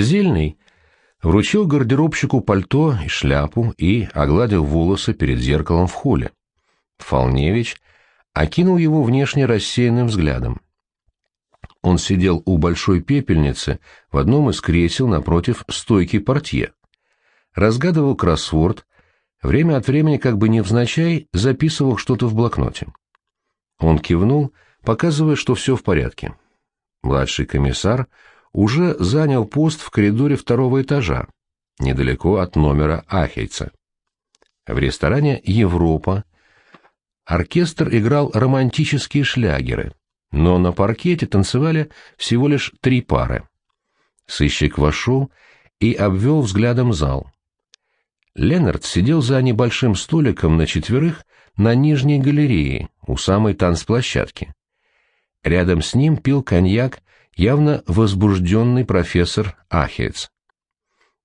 Зельный вручил гардеробщику пальто и шляпу и огладил волосы перед зеркалом в холле. Фолневич окинул его внешне рассеянным взглядом. Он сидел у большой пепельницы в одном из кресел напротив стойки портье. Разгадывал кроссворд, время от времени как бы невзначай записывал что-то в блокноте. Он кивнул, показывая, что все в порядке. Младший комиссар уже занял пост в коридоре второго этажа, недалеко от номера Ахейца. В ресторане «Европа» оркестр играл романтические шлягеры — но на паркете танцевали всего лишь три пары. Сыщик вошел и обвел взглядом зал. Ленард сидел за небольшим столиком на четверых на нижней галерее у самой танцплощадки. Рядом с ним пил коньяк явно возбужденный профессор Ахец.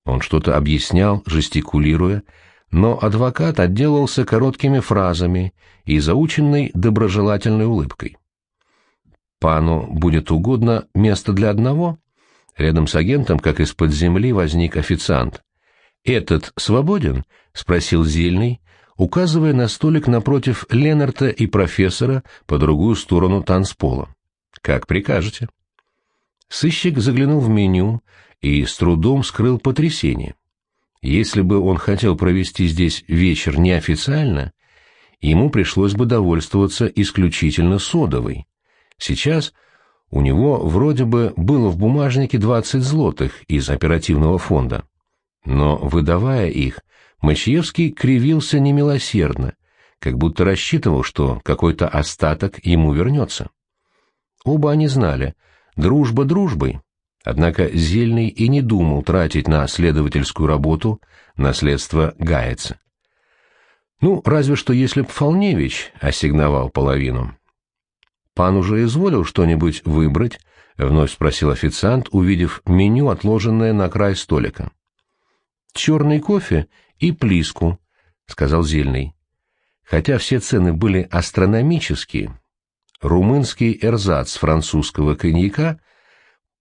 Он что-то объяснял, жестикулируя, но адвокат отделался короткими фразами и заученной доброжелательной улыбкой. Пану будет угодно место для одного? Рядом с агентом, как из-под земли, возник официант. «Этот свободен?» — спросил Зельный, указывая на столик напротив Ленарта и профессора по другую сторону танцпола. «Как прикажете». Сыщик заглянул в меню и с трудом скрыл потрясение. Если бы он хотел провести здесь вечер неофициально, ему пришлось бы довольствоваться исключительно содовой. Сейчас у него вроде бы было в бумажнике 20 злотых из оперативного фонда. Но, выдавая их, Мачиевский кривился немилосердно, как будто рассчитывал, что какой-то остаток ему вернется. Оба они знали, дружба дружбой, однако Зельный и не думал тратить на следовательскую работу наследство Гаяца. Ну, разве что если б Фолневич ассигновал половину. «Пан уже изволил что-нибудь выбрать?» — вновь спросил официант, увидев меню, отложенное на край столика. «Черный кофе и плиску», — сказал Зельный. Хотя все цены были астрономические, румынский эрзац французского коньяка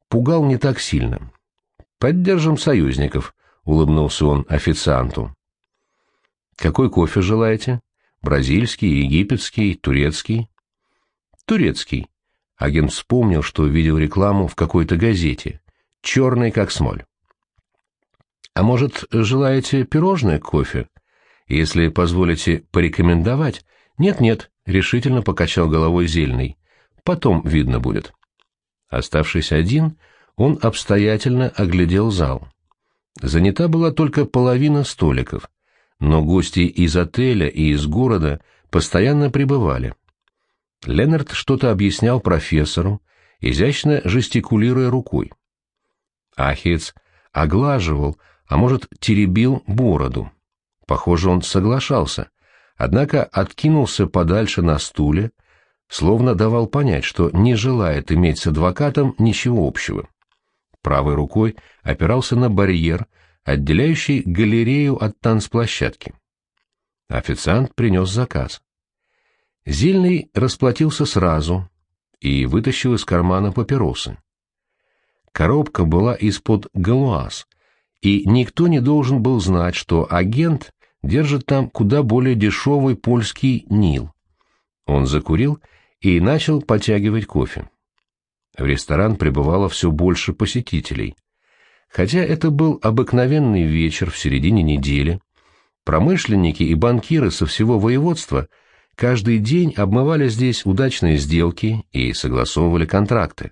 пугал не так сильно. «Поддержим союзников», — улыбнулся он официанту. «Какой кофе желаете? Бразильский, египетский, турецкий?» Турецкий. Агент вспомнил, что видел рекламу в какой-то газете. Черный, как смоль. А может, желаете пирожное кофе? Если позволите порекомендовать... Нет-нет, решительно покачал головой Зельный. Потом видно будет. Оставшись один, он обстоятельно оглядел зал. Занята была только половина столиков, но гости из отеля и из города постоянно прибывали. Ленард что-то объяснял профессору, изящно жестикулируя рукой. Ахиец оглаживал, а может, теребил бороду. Похоже, он соглашался, однако откинулся подальше на стуле, словно давал понять, что не желает иметь с адвокатом ничего общего. Правой рукой опирался на барьер, отделяющий галерею от танцплощадки. Официант принес заказ. Зильный расплатился сразу и вытащил из кармана папиросы. Коробка была из-под галуаз, и никто не должен был знать, что агент держит там куда более дешевый польский Нил. Он закурил и начал потягивать кофе. В ресторан прибывало все больше посетителей. Хотя это был обыкновенный вечер в середине недели, промышленники и банкиры со всего воеводства – каждый день обмывали здесь удачные сделки и согласовывали контракты.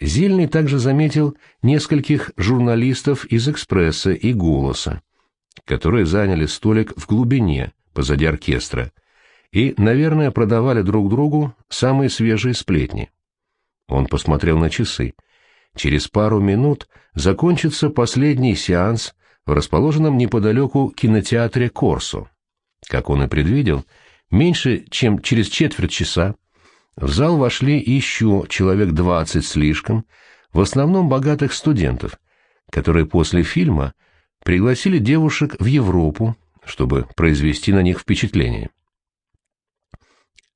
Зельный также заметил нескольких журналистов из «Экспресса» и «Голоса», которые заняли столик в глубине, позади оркестра, и, наверное, продавали друг другу самые свежие сплетни. Он посмотрел на часы. Через пару минут закончится последний сеанс в расположенном неподалеку кинотеатре «Корсо». Как он и предвидел, Меньше чем через четверть часа в зал вошли еще человек двадцать слишком, в основном богатых студентов, которые после фильма пригласили девушек в Европу, чтобы произвести на них впечатление.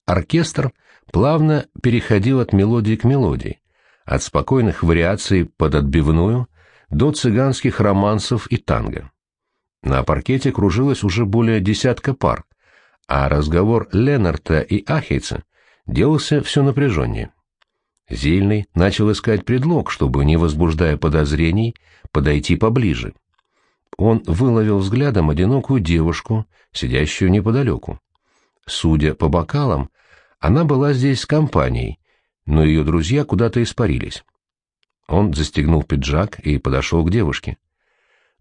Оркестр плавно переходил от мелодии к мелодии, от спокойных вариаций под отбивную до цыганских романсов и танго. На паркете кружилось уже более десятка пар, а разговор Ленарта и Ахейца делался все напряженнее. Зельный начал искать предлог, чтобы, не возбуждая подозрений, подойти поближе. Он выловил взглядом одинокую девушку, сидящую неподалеку. Судя по бокалам, она была здесь с компанией, но ее друзья куда-то испарились. Он застегнул пиджак и подошел к девушке.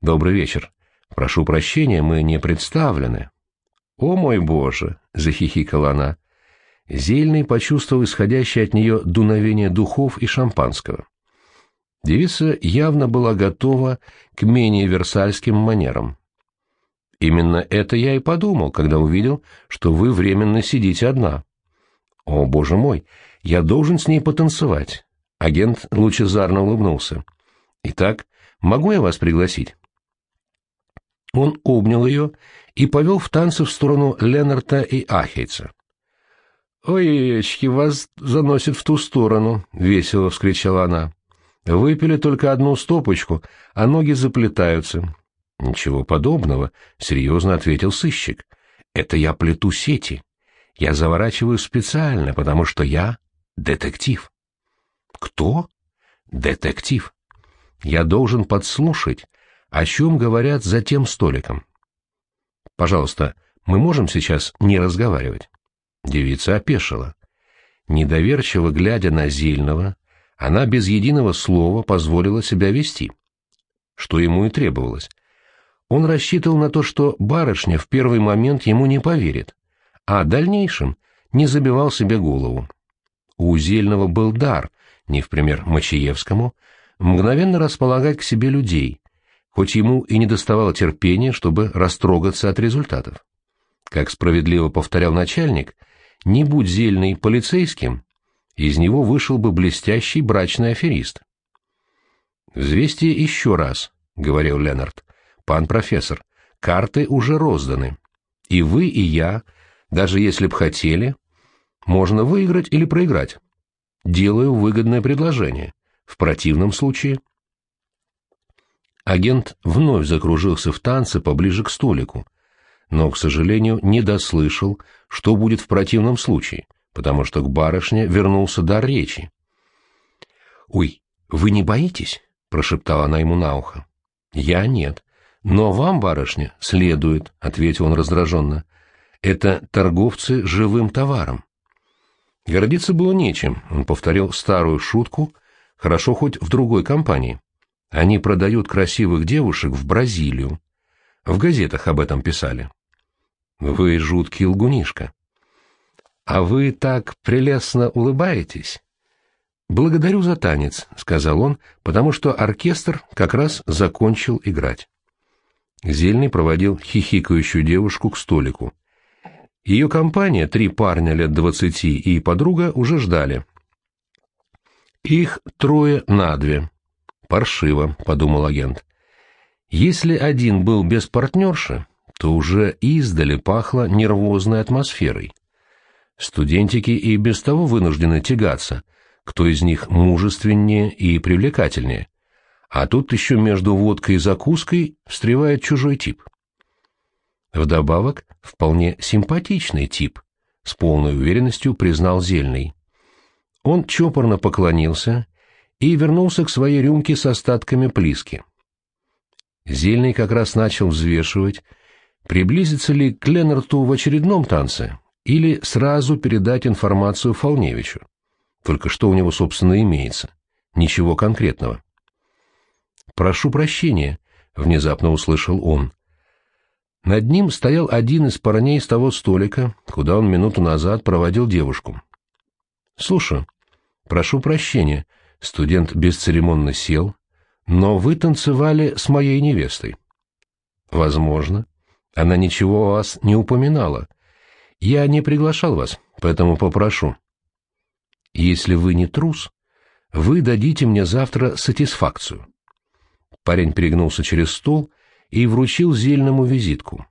«Добрый вечер. Прошу прощения, мы не представлены. О мой боже, захихикала она. Зельный почувствовал исходящее от нее дуновение духов и шампанского. Девица явно была готова к менее версальским манерам. Именно это я и подумал, когда увидел, что вы временно сидите одна. О, боже мой, я должен с ней потанцевать. Агент лучезарно улыбнулся. Итак, могу я вас пригласить? Он обнял ее и повел в танцы в сторону Ленарта и Ахейца. «Ой-ой-ой, вас заносит в ту сторону», — весело вскричала она. «Выпили только одну стопочку, а ноги заплетаются». «Ничего подобного», — серьезно ответил сыщик. «Это я плету сети. Я заворачиваю специально, потому что я детектив». «Кто?» «Детектив. Я должен подслушать, о чем говорят за тем столиком. Пожалуйста, мы можем сейчас не разговаривать? Девица опешила. Недоверчиво глядя на Зельного, она без единого слова позволила себя вести. Что ему и требовалось. Он рассчитывал на то, что барышня в первый момент ему не поверит, а дальнейшем не забивал себе голову. У Зельного был дар, не в пример Мачиевскому, мгновенно располагать к себе людей, хоть ему и не доставало терпения, чтобы растрогаться от результатов. Как справедливо повторял начальник, не будь Зельный полицейским, из него вышел бы блестящий брачный аферист. «Взвесьте еще раз», — говорил Ленард. «Пан профессор, карты уже розданы. И вы, и я, даже если б хотели, можно выиграть или проиграть. Делаю выгодное предложение. В противном случае...» Агент вновь закружился в танце поближе к столику, но, к сожалению, не дослышал, что будет в противном случае, потому что к барышне вернулся дар речи. «Ой, вы не боитесь?» — прошептала она ему на ухо. «Я нет. Но вам, барышня, следует», — ответил он раздраженно. «Это торговцы живым товаром». Гордиться было нечем, он повторил старую шутку, хорошо хоть в другой компании. Они продают красивых девушек в Бразилию. В газетах об этом писали. Вы жуткий лгунишка. А вы так прелестно улыбаетесь. Благодарю за танец, сказал он, потому что оркестр как раз закончил играть. Зельный проводил хихикающую девушку к столику. Ее компания, три парня лет двадцати и подруга, уже ждали. Их трое на две. «Паршиво», — подумал агент. Если один был без партнерши, то уже издали пахло нервозной атмосферой. Студентики и без того вынуждены тягаться, кто из них мужественнее и привлекательнее. А тут еще между водкой и закуской встревает чужой тип. Вдобавок, вполне симпатичный тип, с полной уверенностью признал Зельный. Он чопорно поклонился и вернулся к своей рюмке с остатками плиски. Зельный как раз начал взвешивать, приблизиться ли к Ленарту в очередном танце или сразу передать информацию Фолневичу. Только что у него, собственно, имеется. Ничего конкретного. «Прошу прощения», — внезапно услышал он. Над ним стоял один из парней с того столика, куда он минуту назад проводил девушку. «Слушай, прошу прощения», Студент бесцеремонно сел. «Но вы танцевали с моей невестой». «Возможно. Она ничего о вас не упоминала. Я не приглашал вас, поэтому попрошу. Если вы не трус, вы дадите мне завтра сатисфакцию». Парень перегнулся через стол и вручил зельному визитку.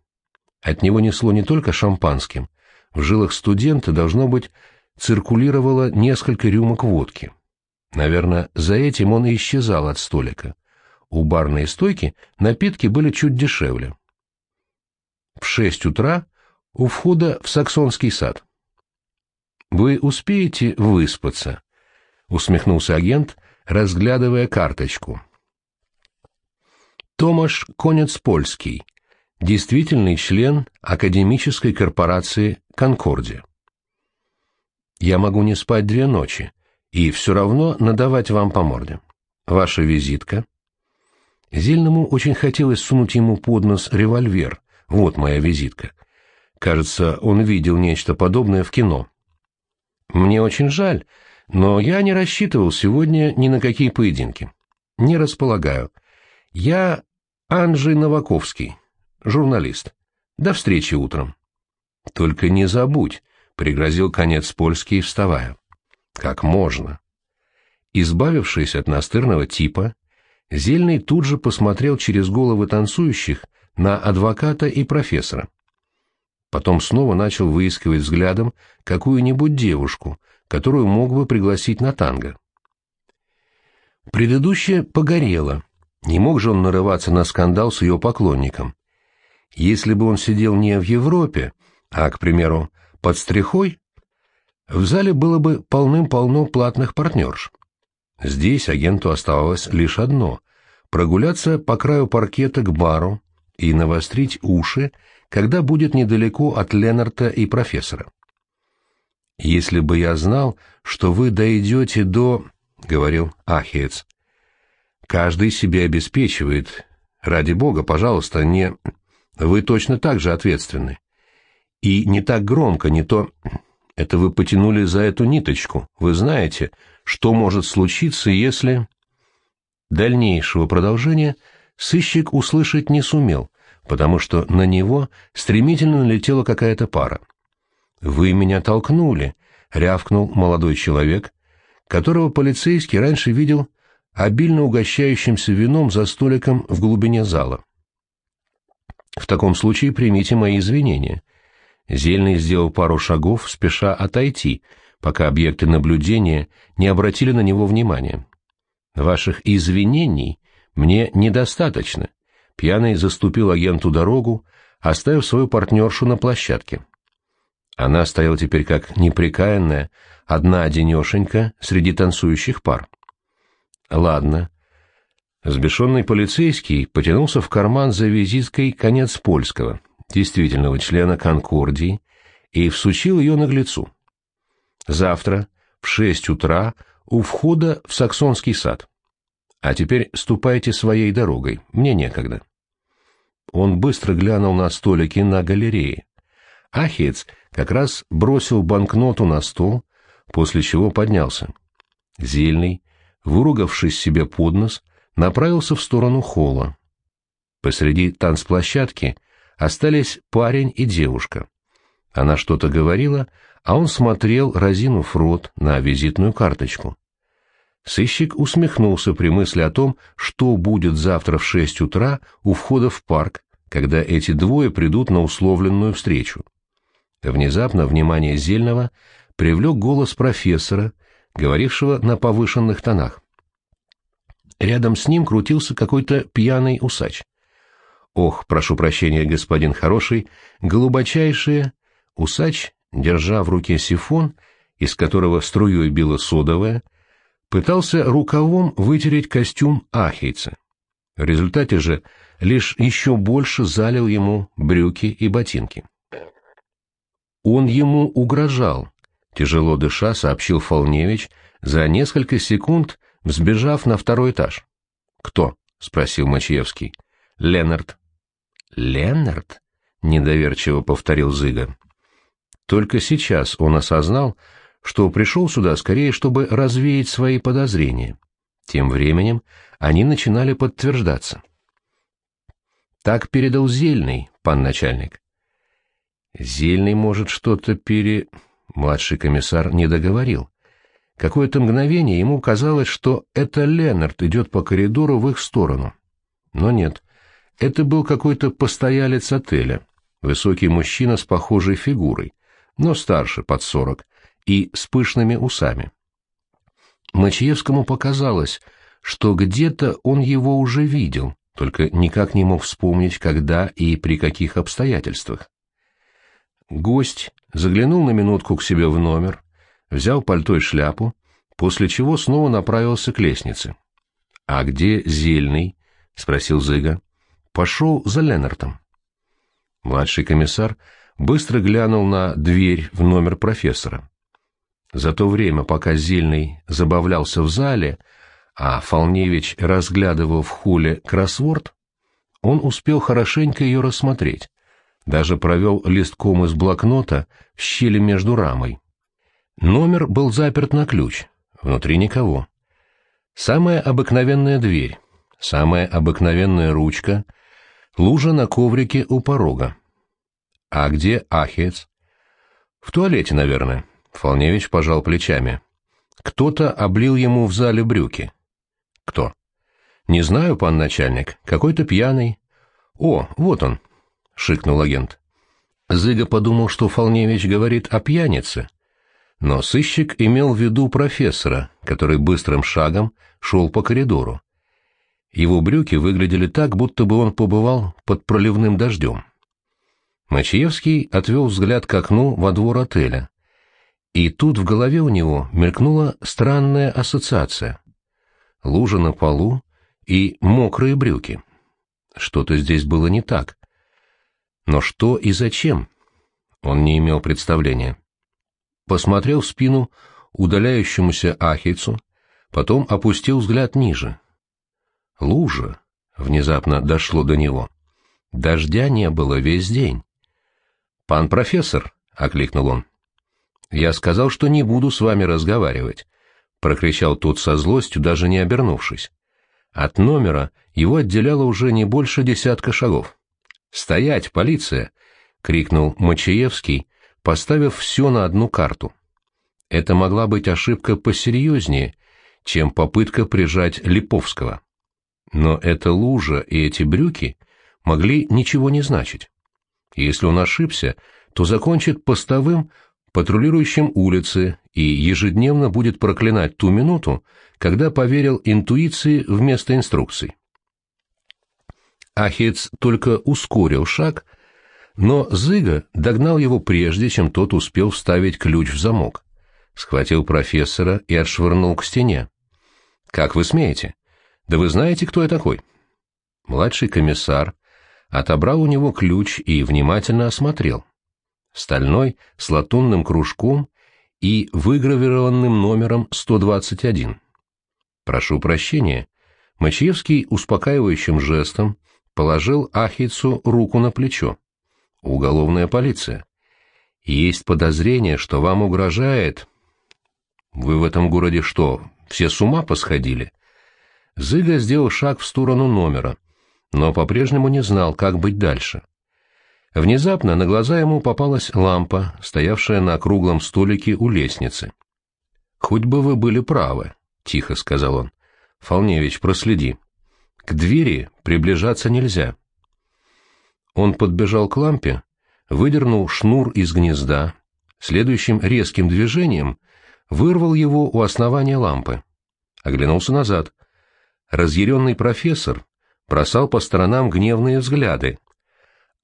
От него несло не только шампанским. В жилах студента, должно быть, циркулировало несколько рюмок водки. Наверное, за этим он и исчезал от столика. у барной стойки напитки были чуть дешевле. В шесть утра у входа в Саксонский сад. «Вы успеете выспаться?» — усмехнулся агент, разглядывая карточку. Томаш Конец-Польский, действительный член академической корпорации «Конкордия». «Я могу не спать две ночи и все равно надавать вам по морде. Ваша визитка?» Зельному очень хотелось сунуть ему под нос револьвер. Вот моя визитка. Кажется, он видел нечто подобное в кино. Мне очень жаль, но я не рассчитывал сегодня ни на какие поединки. Не располагаю. Я Анджей Новаковский, журналист. До встречи утром. Только не забудь, — пригрозил конец польский, вставая. Как можно? Избавившись от настырного типа, Зельный тут же посмотрел через головы танцующих на адвоката и профессора. Потом снова начал выискивать взглядом какую-нибудь девушку, которую мог бы пригласить на танго. Предыдущее погорело. Не мог же он нарываться на скандал с ее поклонником. Если бы он сидел не в Европе, а, к примеру, под стрихой, в зале было бы полным-полно платных партнерш. Здесь агенту оставалось лишь одно — прогуляться по краю паркета к бару и навострить уши когда будет недалеко от Ленарта и профессора. «Если бы я знал, что вы дойдете до...» — говорил Ахиец. «Каждый себе обеспечивает. Ради бога, пожалуйста, не... Вы точно так же ответственны. И не так громко, не то... Это вы потянули за эту ниточку. Вы знаете, что может случиться, если...» Дальнейшего продолжения сыщик услышать не сумел, потому что на него стремительно налетела какая-то пара. «Вы меня толкнули», — рявкнул молодой человек, которого полицейский раньше видел обильно угощающимся вином за столиком в глубине зала. «В таком случае примите мои извинения». Зельный сделал пару шагов, спеша отойти, пока объекты наблюдения не обратили на него внимания. «Ваших извинений мне недостаточно. Пьяный заступил агенту дорогу, оставив свою партнершу на площадке. Она стояла теперь как неприкаянная, одна-одинешенька среди танцующих пар. Ладно. Сбешенный полицейский потянулся в карман за визиткой конец польского, действительного члена Конкордии, и всучил ее наглецу. Завтра в шесть утра у входа в Саксонский сад. А теперь ступайте своей дорогой, мне некогда. Он быстро глянул на столики на галерее. Ахиец как раз бросил банкноту на стол, после чего поднялся. Зельный, выругавшись себе под нос, направился в сторону холла. Посреди танцплощадки остались парень и девушка. Она что-то говорила, а он смотрел, разинув рот, на визитную карточку. Сыщик усмехнулся при мысли о том, что будет завтра в шесть утра у входа в парк, когда эти двое придут на условленную встречу. Внезапно внимание Зельного привлек голос профессора, говорившего на повышенных тонах. Рядом с ним крутился какой-то пьяный усач. «Ох, прошу прощения, господин хороший, голубочайшие...» Усач, держа в руке сифон, из которого струей била содовая, пытался рукавом вытереть костюм ахейца. В результате же лишь еще больше залил ему брюки и ботинки. Он ему угрожал, тяжело дыша, сообщил Фолневич, за несколько секунд взбежав на второй этаж. «Кто?» — спросил Мачиевский. «Ленард». «Ленард?» — недоверчиво повторил Зыга. Только сейчас он осознал, что пришел сюда скорее, чтобы развеять свои подозрения. Тем временем они начинали подтверждаться. Так передал Зельный, пан начальник. Зельный может что-то пере... Младший комиссар не договорил. Какое-то мгновение ему казалось, что это Ленард идет по коридору в их сторону. Но нет, это был какой-то постоялец отеля, высокий мужчина с похожей фигурой, но старше, под сорок, и с пышными усами. Мачиевскому показалось, что где-то он его уже видел, только никак не мог вспомнить, когда и при каких обстоятельствах. Гость заглянул на минутку к себе в номер, взял пальто и шляпу, после чего снова направился к лестнице. — А где Зельный? — спросил Зыга. — Пошел за Ленартом. Младший комиссар быстро глянул на дверь в номер профессора. За то время, пока Зельный забавлялся в зале, а Фолневич разглядывал в хуле кроссворд, он успел хорошенько ее рассмотреть, даже провел листком из блокнота в щели между рамой. Номер был заперт на ключ, внутри никого. Самая обыкновенная дверь, самая обыкновенная ручка, лужа на коврике у порога. А где Ахец? В туалете, наверное. Фолневич пожал плечами. Кто-то облил ему в зале брюки. Кто? Не знаю, пан начальник. Какой-то пьяный. О, вот он, шикнул агент. Зыга подумал, что Фолневич говорит о пьянице. Но сыщик имел в виду профессора, который быстрым шагом шел по коридору. Его брюки выглядели так, будто бы он побывал под проливным дождем. Мачиевский отвел взгляд к окну во двор отеля. И тут в голове у него мелькнула странная ассоциация. Лужа на полу и мокрые брюки. Что-то здесь было не так. Но что и зачем? Он не имел представления. Посмотрел в спину удаляющемуся ахейцу, потом опустил взгляд ниже. Лужа. Внезапно дошло до него. Дождя не было весь день. «Пан профессор», — окликнул он. «Я сказал, что не буду с вами разговаривать», — прокричал тот со злостью, даже не обернувшись. От номера его отделяло уже не больше десятка шагов. «Стоять, полиция!» — крикнул Мачаевский, поставив все на одну карту. Это могла быть ошибка посерьезнее, чем попытка прижать Липовского. Но эта лужа и эти брюки могли ничего не значить. Если он ошибся, то закончит постовым, патрулирующим улицы и ежедневно будет проклинать ту минуту, когда поверил интуиции вместо инструкций. Ахец только ускорил шаг, но Зыга догнал его прежде, чем тот успел вставить ключ в замок. Схватил профессора и отшвырнул к стене. «Как вы смеете? Да вы знаете, кто я такой?» Младший комиссар отобрал у него ключ и внимательно осмотрел. Стальной с латунным кружком и выгравированным номером 121. «Прошу прощения». Мачевский успокаивающим жестом положил Ахицу руку на плечо. «Уголовная полиция. Есть подозрение, что вам угрожает...» «Вы в этом городе что, все с ума посходили?» Зыга сделал шаг в сторону номера но по-прежнему не знал, как быть дальше. Внезапно на глаза ему попалась лампа, стоявшая на круглом столике у лестницы. «Хоть бы вы были правы», — тихо сказал он. «Фолневич, проследи. К двери приближаться нельзя». Он подбежал к лампе, выдернул шнур из гнезда, следующим резким движением вырвал его у основания лампы. Оглянулся назад. Разъяренный профессор бросал по сторонам гневные взгляды,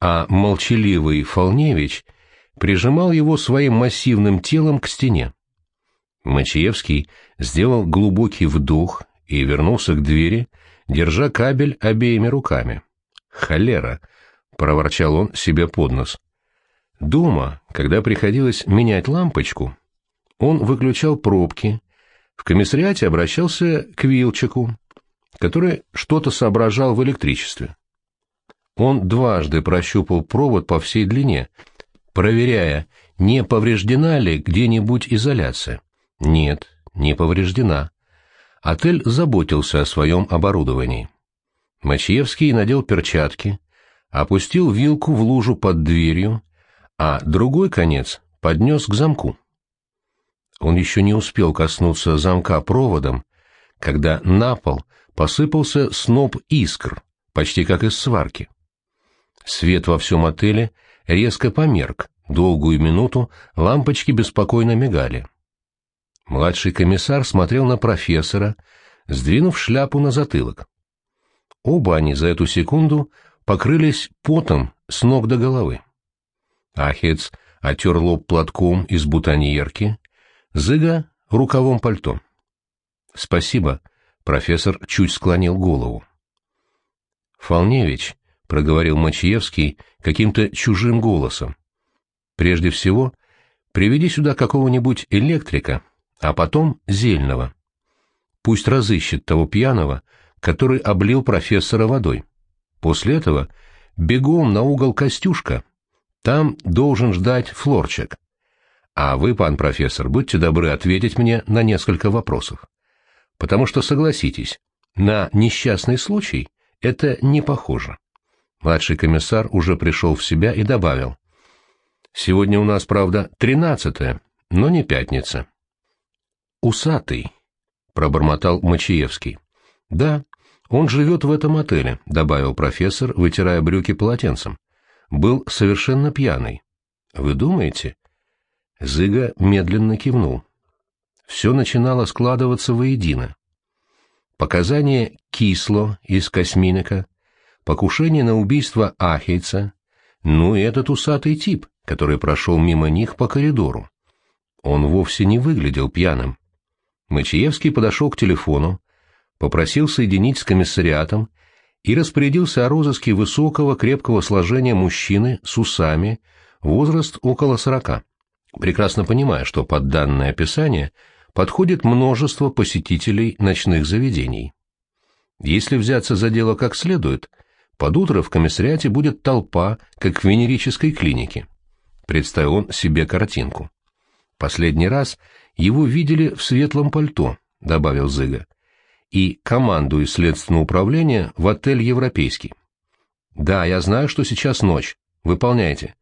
а молчаливый Фолневич прижимал его своим массивным телом к стене. Мачиевский сделал глубокий вдох и вернулся к двери, держа кабель обеими руками. «Холера!» — проворчал он себе под нос. Дома, когда приходилось менять лампочку, он выключал пробки, в комиссариате обращался к Вилчику, который что-то соображал в электричестве. Он дважды прощупал провод по всей длине, проверяя, не повреждена ли где-нибудь изоляция. Нет, не повреждена. Отель заботился о своем оборудовании. Мачьевский надел перчатки, опустил вилку в лужу под дверью, а другой конец поднес к замку. Он еще не успел коснуться замка проводом, когда на пол посыпался сноп искр, почти как из сварки. Свет во всем отеле резко померк, долгую минуту лампочки беспокойно мигали. Младший комиссар смотрел на профессора, сдвинув шляпу на затылок. Оба они за эту секунду покрылись потом с ног до головы. Ахец отер лоб платком из бутоньерки, Зыга — рукавом пальто. «Спасибо», — профессор чуть склонил голову. «Фолневич», — проговорил Мачиевский каким-то чужим голосом, — «прежде всего приведи сюда какого-нибудь электрика, а потом Зельного. Пусть разыщет того пьяного, который облил профессора водой. После этого бегом на угол Костюшка. Там должен ждать Флорчик. А вы, пан профессор, будьте добры ответить мне на несколько вопросов. Потому что, согласитесь, на несчастный случай это не похоже. Младший комиссар уже пришел в себя и добавил. Сегодня у нас, правда, тринадцатое, но не пятница. «Усатый», — пробормотал Мачиевский. «Да, он живет в этом отеле», — добавил профессор, вытирая брюки полотенцем. «Был совершенно пьяный». «Вы думаете?» Зыга медленно кивнул. Все начинало складываться воедино. Показания Кисло из Косминика, покушение на убийство Ахейца, ну и этот усатый тип, который прошел мимо них по коридору. Он вовсе не выглядел пьяным. Мачиевский подошел к телефону, попросил соединить с комиссариатом и распорядился о розыске высокого крепкого сложения мужчины с усами, возраст около сорока, прекрасно понимая, что под данное описание подходит множество посетителей ночных заведений. Если взяться за дело как следует, под утро в комиссариате будет толпа, как в венерической клинике. Представил он себе картинку. Последний раз его видели в светлом пальто, — добавил Зыга, — и команду из следственного управления в отель «Европейский». «Да, я знаю, что сейчас ночь. Выполняйте».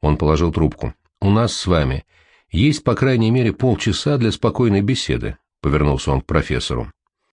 Он положил трубку. «У нас с вами есть, по крайней мере, полчаса для спокойной беседы», — повернулся он к профессору.